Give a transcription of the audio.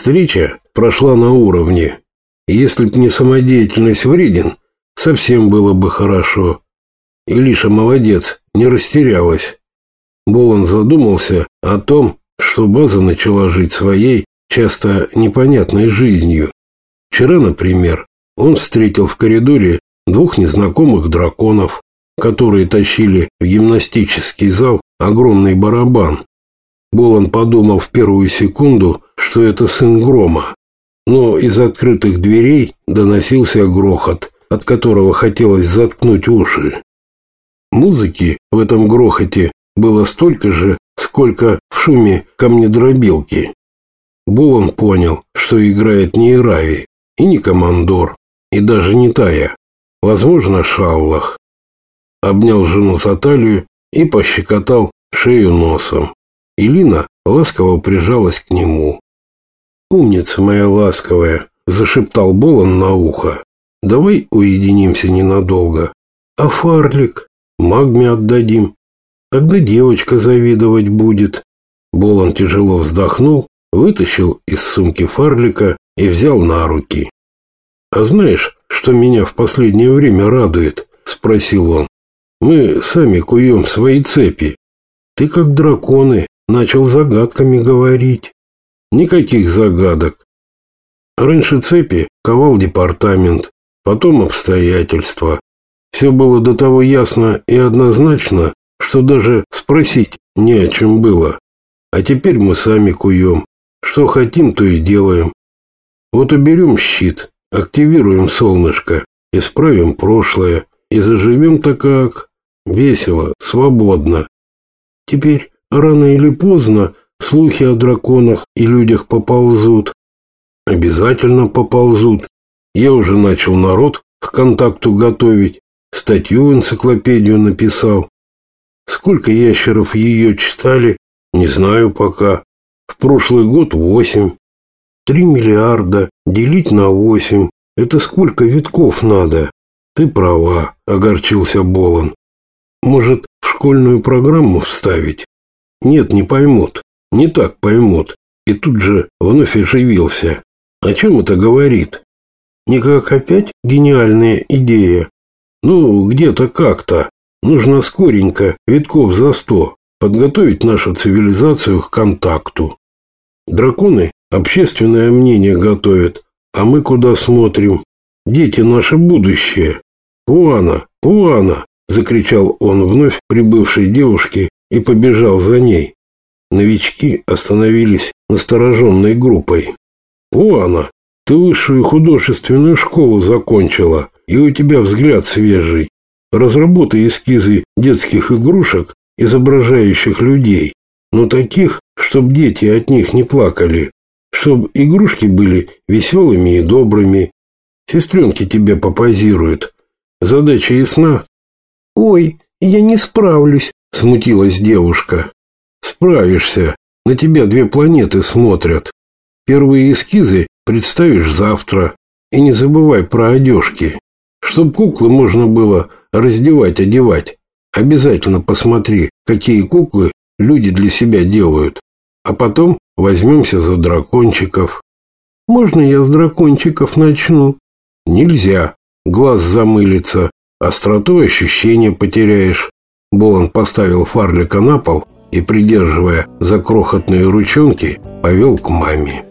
Встреча прошла на уровне. Если б не самодеятельность вреден, совсем было бы хорошо. Илиша молодец, не растерялась. Болон задумался о том, что база начала жить своей, часто непонятной жизнью. Вчера, например, он встретил в коридоре двух незнакомых драконов, которые тащили в гимнастический зал огромный барабан. Болон подумал в первую секунду, что это сын грома. Но из открытых дверей доносился грохот, от которого хотелось заткнуть уши. Музыки в этом грохоте было столько же, сколько в шуме камнедробилки. Болон понял, что играет не Ирави, и не Командор, и даже не Тая, возможно, Шаллах. Обнял жену за талию и пощекотал шею носом. Илина ласково прижалась к нему. «Умница моя ласковая!» – зашептал Болон на ухо. «Давай уединимся ненадолго. А фарлик?» Магме отдадим. Тогда девочка завидовать будет. Болон тяжело вздохнул, вытащил из сумки фарлика и взял на руки. «А знаешь, что меня в последнее время радует?» – спросил он. «Мы сами куем свои цепи. Ты как драконы начал загадками говорить. Никаких загадок. Раньше цепи ковал департамент, потом обстоятельства. Все было до того ясно и однозначно, что даже спросить не о чем было. А теперь мы сами куем. Что хотим, то и делаем. Вот уберем щит, активируем солнышко, исправим прошлое и заживем-то как... Весело, свободно. Теперь, рано или поздно, слухи о драконах и людях поползут. Обязательно поползут. Я уже начал народ к контакту готовить. Статью в энциклопедию написал. Сколько ящеров ее читали, не знаю пока. В прошлый год восемь. Три миллиарда делить на восемь. Это сколько витков надо? Ты права, огорчился Болон. Может, в школьную программу вставить? Нет, не поймут. Не так поймут. И тут же вновь оживился. О чем это говорит? Никак опять гениальная идея. Ну, где-то как-то. Нужно скоренько, витков за сто, подготовить нашу цивилизацию к контакту. Драконы общественное мнение готовят, а мы куда смотрим? Дети наше будущее. Пуана, Пуана, закричал он вновь прибывшей девушке и побежал за ней. Новички остановились настороженной группой. Пуана, ты высшую художественную школу закончила и у тебя взгляд свежий. Разработай эскизы детских игрушек, изображающих людей, но таких, чтобы дети от них не плакали, чтобы игрушки были веселыми и добрыми. Сестренки тебе попозируют. Задача ясна? Ой, я не справлюсь, смутилась девушка. Справишься. На тебя две планеты смотрят. Первые эскизы представишь завтра. И не забывай про одежки. Чтоб куклы можно было раздевать, одевать. Обязательно посмотри, какие куклы люди для себя делают. А потом возьмемся за дракончиков. Можно я с дракончиков начну? Нельзя. Глаз замылится. Остроту ощущения потеряешь. Болон поставил фарлика на пол и, придерживая за крохотные ручонки, повел к маме.